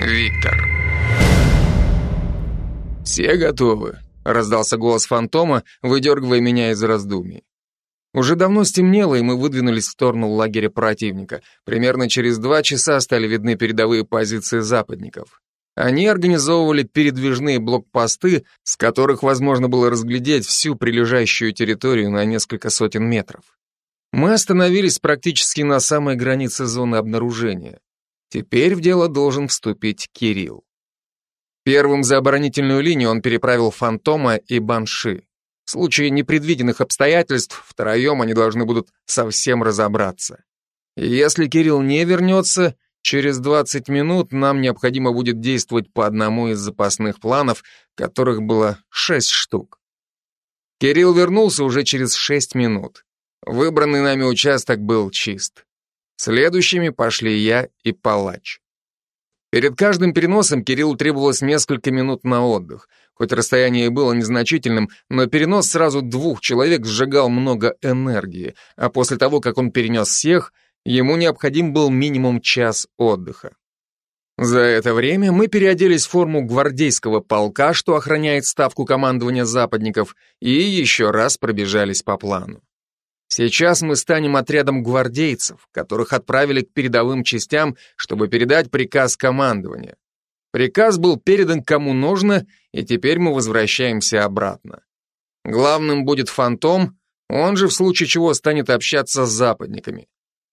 Виктор. «Все готовы», — раздался голос фантома, выдергивая меня из раздумий. Уже давно стемнело, и мы выдвинулись в сторону лагеря противника. Примерно через два часа стали видны передовые позиции западников. Они организовывали передвижные блокпосты, с которых возможно было разглядеть всю прилежащую территорию на несколько сотен метров. Мы остановились практически на самой границе зоны обнаружения. Теперь в дело должен вступить Кирилл. Первым за оборонительную линию он переправил Фантома и Банши. В случае непредвиденных обстоятельств втроем они должны будут совсем разобраться. И если Кирилл не вернется, через 20 минут нам необходимо будет действовать по одному из запасных планов, которых было 6 штук. Кирилл вернулся уже через 6 минут. Выбранный нами участок был чист. Следующими пошли я и палач. Перед каждым переносом Кириллу требовалось несколько минут на отдых. Хоть расстояние и было незначительным, но перенос сразу двух человек сжигал много энергии, а после того, как он перенес всех, ему необходим был минимум час отдыха. За это время мы переоделись в форму гвардейского полка, что охраняет ставку командования западников, и еще раз пробежались по плану. Сейчас мы станем отрядом гвардейцев, которых отправили к передовым частям, чтобы передать приказ командования. Приказ был передан кому нужно, и теперь мы возвращаемся обратно. Главным будет фантом, он же в случае чего станет общаться с западниками.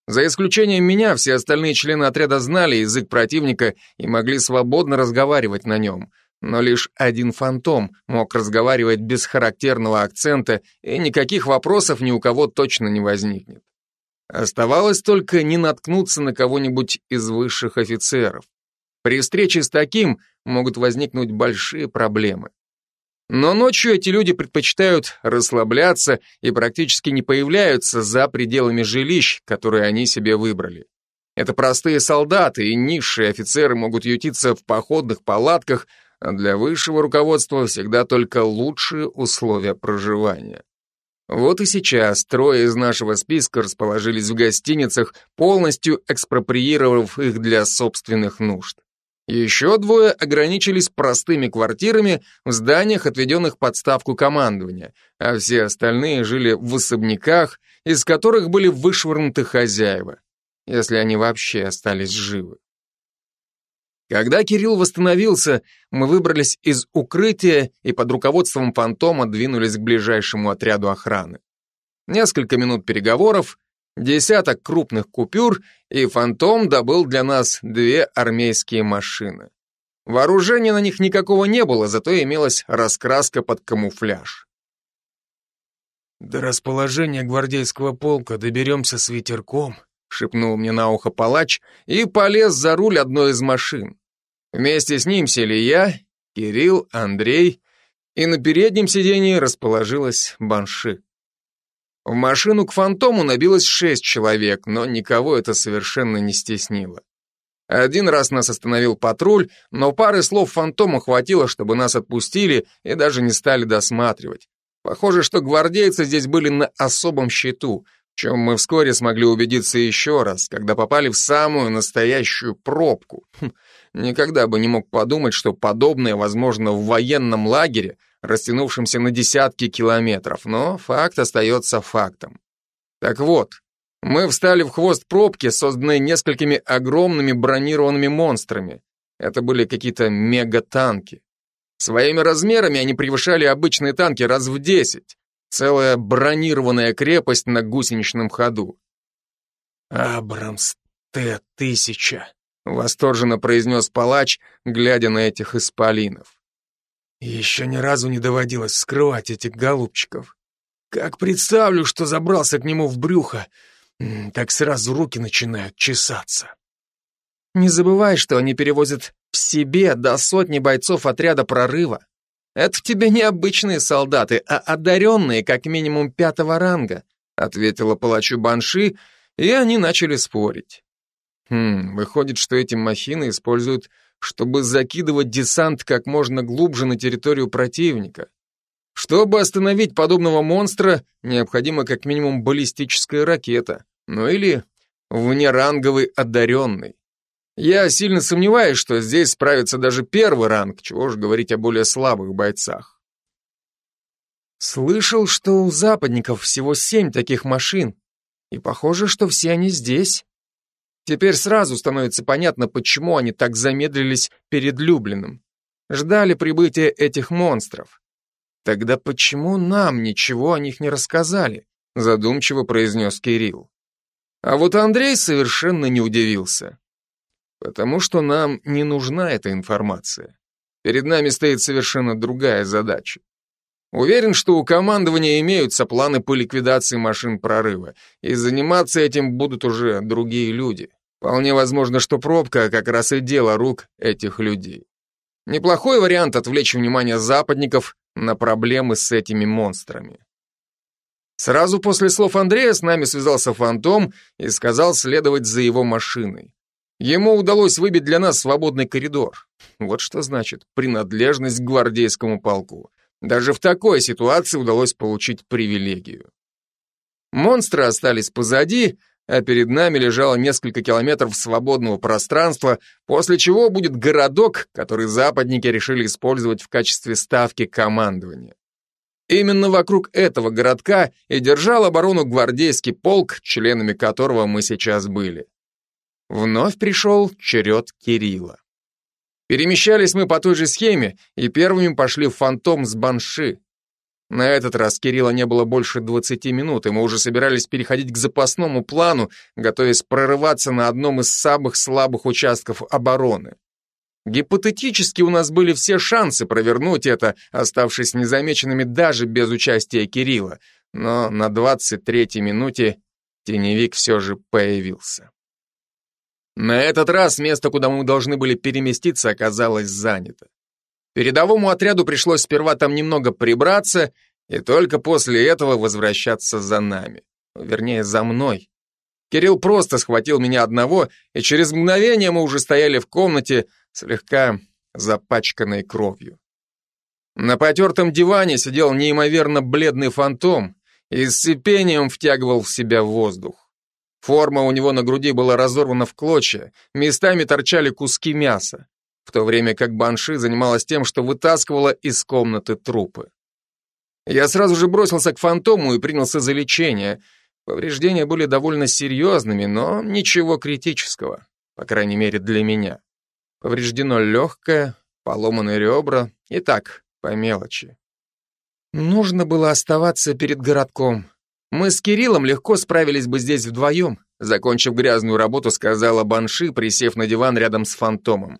За исключением меня, все остальные члены отряда знали язык противника и могли свободно разговаривать на нем — но лишь один фантом мог разговаривать без характерного акцента, и никаких вопросов ни у кого точно не возникнет. Оставалось только не наткнуться на кого-нибудь из высших офицеров. При встрече с таким могут возникнуть большие проблемы. Но ночью эти люди предпочитают расслабляться и практически не появляются за пределами жилищ, которые они себе выбрали. Это простые солдаты, и низшие офицеры могут ютиться в походных палатках, а для высшего руководства всегда только лучшие условия проживания. Вот и сейчас трое из нашего списка расположились в гостиницах, полностью экспроприировав их для собственных нужд. Еще двое ограничились простыми квартирами в зданиях, отведенных под ставку командования, а все остальные жили в особняках, из которых были вышвырнуты хозяева, если они вообще остались живы. Когда Кирилл восстановился, мы выбрались из укрытия и под руководством фантома двинулись к ближайшему отряду охраны. Несколько минут переговоров, десяток крупных купюр, и фантом добыл для нас две армейские машины. Вооружения на них никакого не было, зато имелась раскраска под камуфляж. «До расположения гвардейского полка доберемся с ветерком», шепнул мне на ухо палач и полез за руль одной из машин. Вместе с ним сели я, Кирилл, Андрей, и на переднем сидении расположилась Банши. В машину к фантому набилось шесть человек, но никого это совершенно не стеснило. Один раз нас остановил патруль, но пары слов фантома хватило, чтобы нас отпустили и даже не стали досматривать. Похоже, что гвардейцы здесь были на особом счету, чем мы вскоре смогли убедиться еще раз, когда попали в самую настоящую пробку. Хм, никогда бы не мог подумать, что подобное возможно в военном лагере, растянувшемся на десятки километров, но факт остается фактом. Так вот, мы встали в хвост пробки, созданной несколькими огромными бронированными монстрами. Это были какие-то мегатанки. Своими размерами они превышали обычные танки раз в десять. Целая бронированная крепость на гусеничном ходу. «Абрамс Т-1000», — восторженно произнес палач, глядя на этих исполинов. «Еще ни разу не доводилось скрывать этих голубчиков. Как представлю, что забрался к нему в брюхо, так сразу руки начинают чесаться». «Не забывай, что они перевозят в себе до сотни бойцов отряда прорыва. «Это тебе не обычные солдаты, а одаренные, как минимум пятого ранга», ответила палачу Банши, и они начали спорить. Хм, выходит, что эти махины используют, чтобы закидывать десант как можно глубже на территорию противника. Чтобы остановить подобного монстра, необходима как минимум баллистическая ракета, ну или внеранговый одаренный. Я сильно сомневаюсь, что здесь справится даже первый ранг, чего же говорить о более слабых бойцах. Слышал, что у западников всего семь таких машин, и похоже, что все они здесь. Теперь сразу становится понятно, почему они так замедлились перед Люблиным. Ждали прибытия этих монстров. Тогда почему нам ничего о них не рассказали? Задумчиво произнес Кирилл. А вот Андрей совершенно не удивился. Потому что нам не нужна эта информация. Перед нами стоит совершенно другая задача. Уверен, что у командования имеются планы по ликвидации машин прорыва, и заниматься этим будут уже другие люди. Вполне возможно, что пробка как раз и дело рук этих людей. Неплохой вариант отвлечь внимание западников на проблемы с этими монстрами. Сразу после слов Андрея с нами связался Фантом и сказал следовать за его машиной. Ему удалось выбить для нас свободный коридор. Вот что значит принадлежность к гвардейскому полку. Даже в такой ситуации удалось получить привилегию. Монстры остались позади, а перед нами лежало несколько километров свободного пространства, после чего будет городок, который западники решили использовать в качестве ставки командования. Именно вокруг этого городка и держал оборону гвардейский полк, членами которого мы сейчас были. Вновь пришел черед Кирилла. Перемещались мы по той же схеме, и первыми пошли в фантом с банши. На этот раз Кирилла не было больше 20 минут, и мы уже собирались переходить к запасному плану, готовясь прорываться на одном из самых слабых участков обороны. Гипотетически у нас были все шансы провернуть это, оставшись незамеченными даже без участия Кирилла, но на 23-й минуте теневик все же появился. На этот раз место, куда мы должны были переместиться, оказалось занято. Передовому отряду пришлось сперва там немного прибраться и только после этого возвращаться за нами. Вернее, за мной. Кирилл просто схватил меня одного, и через мгновение мы уже стояли в комнате, слегка запачканной кровью. На потертом диване сидел неимоверно бледный фантом и с сипением втягивал в себя воздух. Форма у него на груди была разорвана в клочья, местами торчали куски мяса, в то время как Банши занималась тем, что вытаскивала из комнаты трупы. Я сразу же бросился к фантому и принялся за лечение. Повреждения были довольно серьезными, но ничего критического, по крайней мере для меня. Повреждено легкое, поломаны ребра, и так, по мелочи. Нужно было оставаться перед городком, мы с Кириллом легко справились бы здесь вдвоем, закончив грязную работу, сказала Банши, присев на диван рядом с фантомом.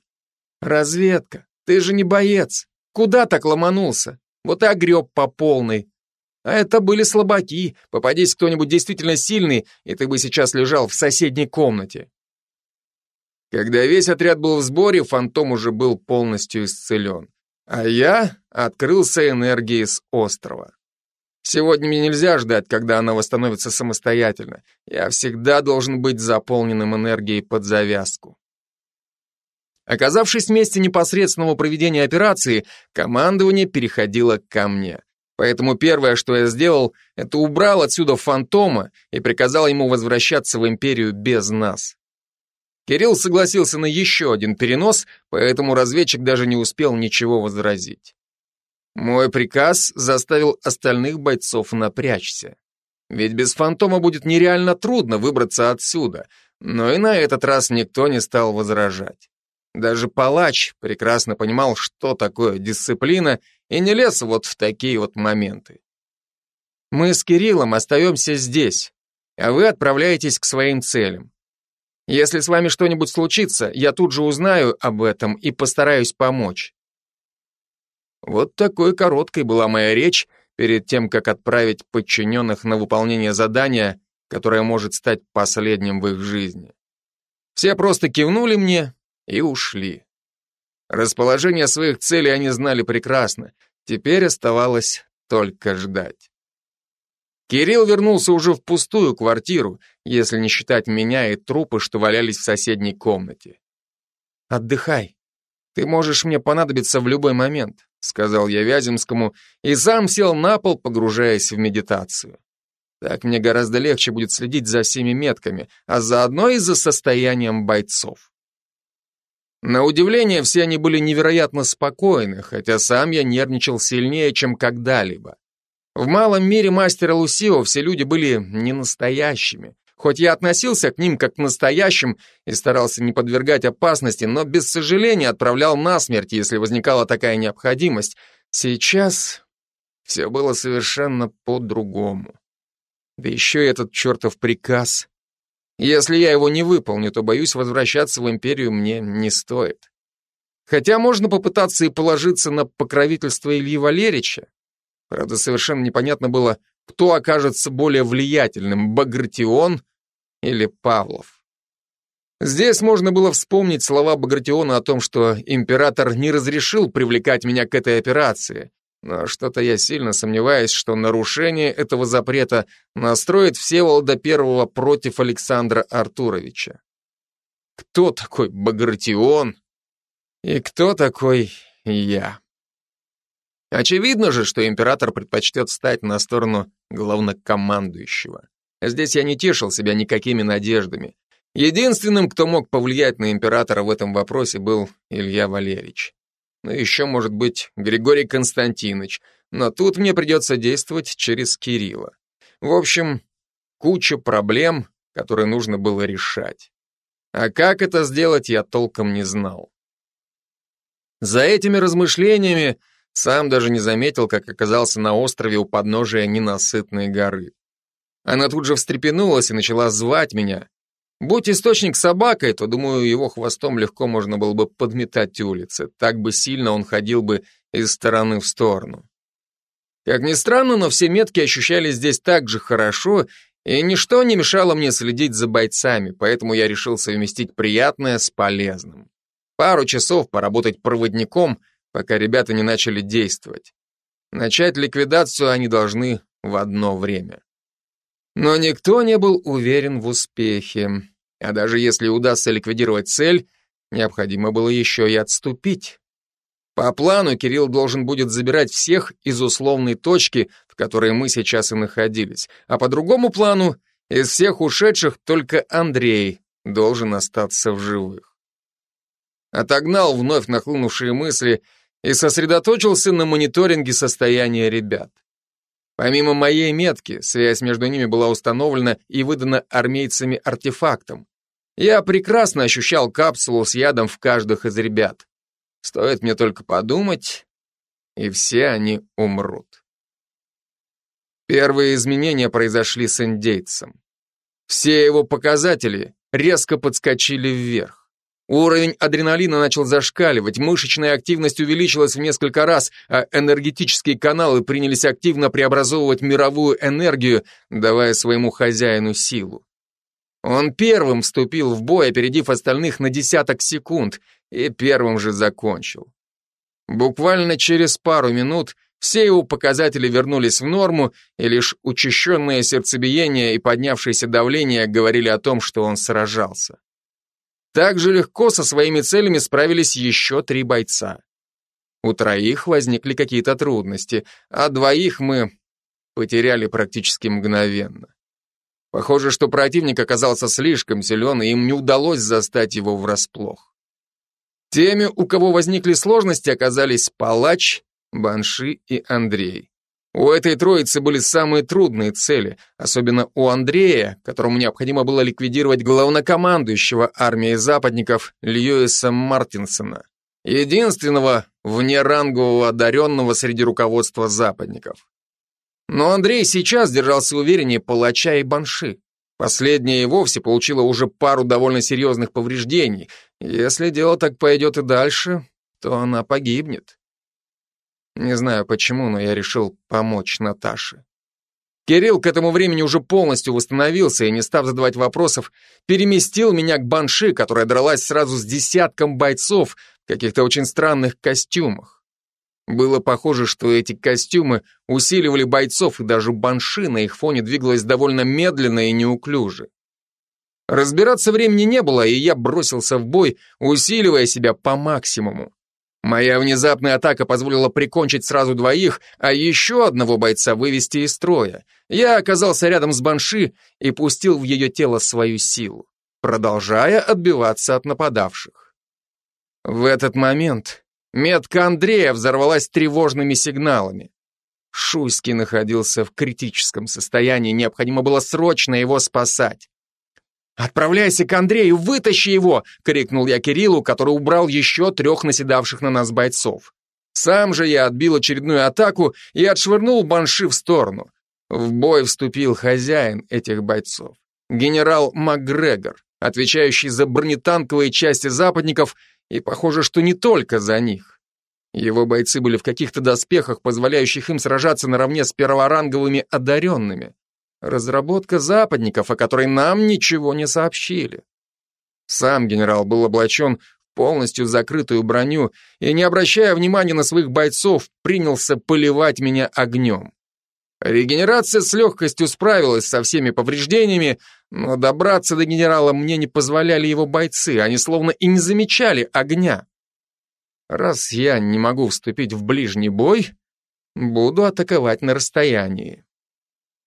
Разведка, ты же не боец. Куда так ломанулся? Вот и огреб по полной. А это были слабаки. Попадись кто-нибудь действительно сильный, и ты бы сейчас лежал в соседней комнате. Когда весь отряд был в сборе, фантом уже был полностью исцелен. А я открылся энергией с острова. Сегодня мне нельзя ждать, когда она восстановится самостоятельно. Я всегда должен быть заполненным энергией под завязку. Оказавшись в месте непосредственного проведения операции, командование переходило ко мне. Поэтому первое, что я сделал, это убрал отсюда фантома и приказал ему возвращаться в империю без нас. Кирилл согласился на еще один перенос, поэтому разведчик даже не успел ничего возразить. Мой приказ заставил остальных бойцов напрячься. Ведь без фантома будет нереально трудно выбраться отсюда, но и на этот раз никто не стал возражать. Даже палач прекрасно понимал, что такое дисциплина, и не лез вот в такие вот моменты. Мы с Кириллом остаемся здесь, а вы отправляетесь к своим целям. Если с вами что-нибудь случится, я тут же узнаю об этом и постараюсь помочь. Вот такой короткой была моя речь перед тем, как отправить подчиненных на выполнение задания, которое может стать последним в их жизни. Все просто кивнули мне и ушли. Расположение своих целей они знали прекрасно, теперь оставалось только ждать. Кирилл вернулся уже в пустую квартиру, если не считать меня и трупы, что валялись в соседней комнате. «Отдыхай. Ты можешь мне понадобиться в любой момент сказал я Вяземскому и сам сел на пол, погружаясь в медитацию. Так мне гораздо легче будет следить за всеми метками, а заодно и за состоянием бойцов. На удивление, все они были невероятно спокойны, хотя сам я нервничал сильнее, чем когда-либо. В малом мире мастера Лусио все люди были не настоящими. Хоть я относился к ним как к настоящим и старался не подвергать опасности, но без сожаления отправлял на смерть, если возникала такая необходимость. Сейчас все было совершенно по-другому. Да еще и этот чертов приказ. Если я его не выполню, то, боюсь, возвращаться в империю мне не стоит. Хотя можно попытаться и положиться на покровительство Ильи Валерьевича. Правда, совершенно непонятно было, кто окажется более влиятельным, Багратион или Павлов. Здесь можно было вспомнить слова Багратиона о том, что император не разрешил привлекать меня к этой операции, но что-то я сильно сомневаюсь, что нарушение этого запрета настроит Всеволода Первого против Александра Артуровича. Кто такой Багратион и кто такой я? Очевидно же, что император предпочтет стать на сторону главнокомандующего. Здесь я не тешил себя никакими надеждами. Единственным, кто мог повлиять на императора в этом вопросе, был Илья Валерьевич. Ну, еще, может быть, Григорий Константинович, но тут мне придется действовать через Кирилла. В общем, куча проблем, которые нужно было решать. А как это сделать, я толком не знал. За этими размышлениями сам даже не заметил, как оказался на острове у подножия ненасытной горы. Она тут же встрепенулась и начала звать меня, Будь источник собакой, то, думаю, его хвостом легко можно было бы подметать улицы, так бы сильно он ходил бы из стороны в сторону. Как ни странно, но все метки ощущались здесь так же хорошо, и ничто не мешало мне следить за бойцами, поэтому я решил совместить приятное с полезным. Пару часов поработать проводником, пока ребята не начали действовать. Начать ликвидацию они должны в одно время. Но никто не был уверен в успехе. А даже если удастся ликвидировать цель, необходимо было еще и отступить. По плану Кирилл должен будет забирать всех из условной точки, в которой мы сейчас и находились. А по другому плану, из всех ушедших только Андрей должен остаться в живых. Отогнал вновь нахлынувшие мысли и сосредоточился на мониторинге состояния ребят. Помимо моей метки, связь между ними была установлена и выдана армейцами артефактом. Я прекрасно ощущал капсулу с ядом в каждых из ребят. Стоит мне только подумать, и все они умрут. Первые изменения произошли с индейцем. Все его показатели резко подскочили вверх. Уровень адреналина начал зашкаливать, мышечная активность увеличилась в несколько раз, а энергетические каналы принялись активно преобразовывать мировую энергию, давая своему хозяину силу. Он первым вступил в бой, опередив остальных на десяток секунд, и первым же закончил. Буквально через пару минут все его показатели вернулись в норму, и лишь учащенное сердцебиение и поднявшееся давление говорили о том, что он сражался. Так же легко со своими целями справились еще три бойца. У троих возникли какие-то трудности, а двоих мы потеряли практически мгновенно. Похоже, что противник оказался слишком силен, и им не удалось застать его врасплох. Теми, у кого возникли сложности, оказались Палач, Банши и Андрей. У этой троицы были самые трудные цели, особенно у Андрея, которому необходимо было ликвидировать главнокомандующего армией западников Льюиса Мартинсона, единственного внерангового одаренного среди руководства западников. Но Андрей сейчас держался увереннее палача и банши. Последняя и вовсе получила уже пару довольно серьезных повреждений. Если дело так пойдет и дальше, то она погибнет. Не знаю почему, но я решил помочь Наташе. Кирилл к этому времени уже полностью восстановился и, не став задавать вопросов, переместил меня к банши, которая дралась сразу с десятком бойцов в каких-то очень странных костюмах. Было похоже, что эти костюмы усиливали бойцов, и даже банши на их фоне двигалась довольно медленно и неуклюже. Разбираться времени не было, и я бросился в бой, усиливая себя по максимуму. Моя внезапная атака позволила прикончить сразу двоих, а еще одного бойца вывести из строя. Я оказался рядом с Банши и пустил в ее тело свою силу, продолжая отбиваться от нападавших. В этот момент метка Андрея взорвалась тревожными сигналами. Шуйский находился в критическом состоянии, необходимо было срочно его спасать. «Отправляйся к Андрею, вытащи его!» — крикнул я Кириллу, который убрал еще трех наседавших на нас бойцов. Сам же я отбил очередную атаку и отшвырнул банши в сторону. В бой вступил хозяин этих бойцов, генерал МакГрегор, отвечающий за бронетанковые части западников, и похоже, что не только за них. Его бойцы были в каких-то доспехах, позволяющих им сражаться наравне с перворанговыми одаренными. Разработка западников, о которой нам ничего не сообщили. Сам генерал был облачен в полностью закрытую броню и, не обращая внимания на своих бойцов, принялся поливать меня огнем. Регенерация с легкостью справилась со всеми повреждениями, но добраться до генерала мне не позволяли его бойцы, они словно и не замечали огня. Раз я не могу вступить в ближний бой, буду атаковать на расстоянии.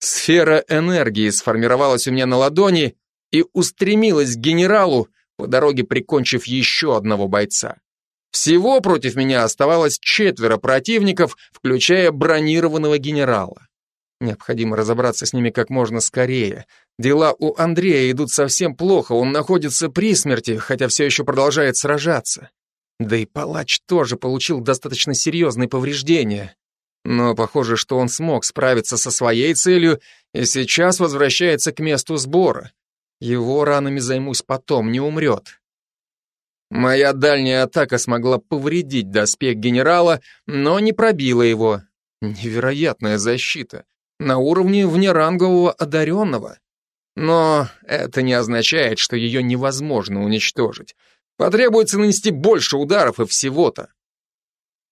Сфера энергии сформировалась у меня на ладони и устремилась к генералу, по дороге прикончив еще одного бойца. Всего против меня оставалось четверо противников, включая бронированного генерала. Необходимо разобраться с ними как можно скорее. Дела у Андрея идут совсем плохо, он находится при смерти, хотя все еще продолжает сражаться. Да и палач тоже получил достаточно серьезные повреждения. Но похоже, что он смог справиться со своей целью и сейчас возвращается к месту сбора. Его ранами займусь потом, не умрет. Моя дальняя атака смогла повредить доспех генерала, но не пробила его. Невероятная защита. На уровне внерангового одаренного. Но это не означает, что ее невозможно уничтожить. Потребуется нанести больше ударов и всего-то.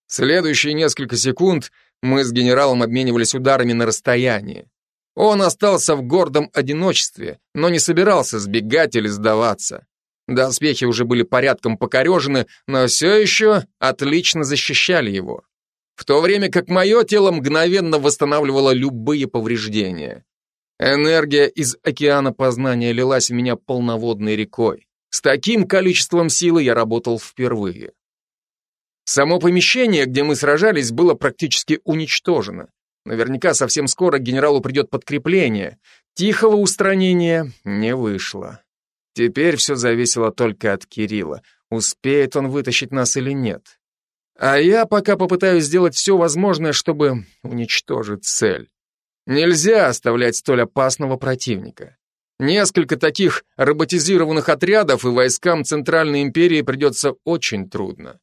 Следующие несколько секунд мы с генералом обменивались ударами на расстоянии. Он остался в гордом одиночестве, но не собирался сбегать или сдаваться. Доспехи уже были порядком покорежены, но все еще отлично защищали его. В то время как мое тело мгновенно восстанавливало любые повреждения. Энергия из океана познания лилась в меня полноводной рекой. С таким количеством силы я работал впервые. Само помещение, где мы сражались, было практически уничтожено. Наверняка совсем скоро генералу придет подкрепление. Тихого устранения не вышло. Теперь все зависело только от Кирилла. Успеет он вытащить нас или нет. А я пока попытаюсь сделать все возможное, чтобы уничтожить цель. Нельзя оставлять столь опасного противника. Несколько таких роботизированных отрядов и войскам Центральной империи придется очень трудно.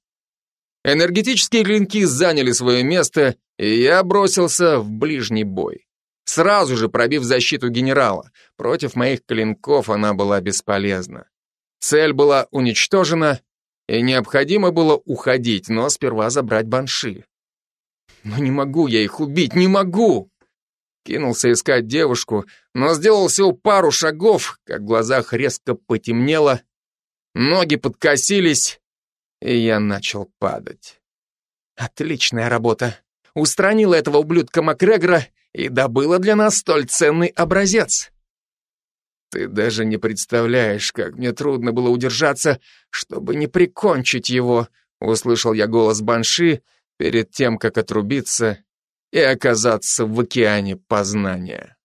Энергетические клинки заняли свое место, и я бросился в ближний бой. Сразу же пробив защиту генерала. Против моих клинков она была бесполезна. Цель была уничтожена, и необходимо было уходить, но сперва забрать банши. Но не могу я их убить, не могу! Кинулся искать девушку, но сделал всего пару шагов, как в глазах резко потемнело, ноги подкосились, и я начал падать. Отличная работа. Устранила этого ублюдка Макгрегора и добыла для нас столь ценный образец. Ты даже не представляешь, как мне трудно было удержаться, чтобы не прикончить его, услышал я голос Банши перед тем, как отрубиться и оказаться в океане познания.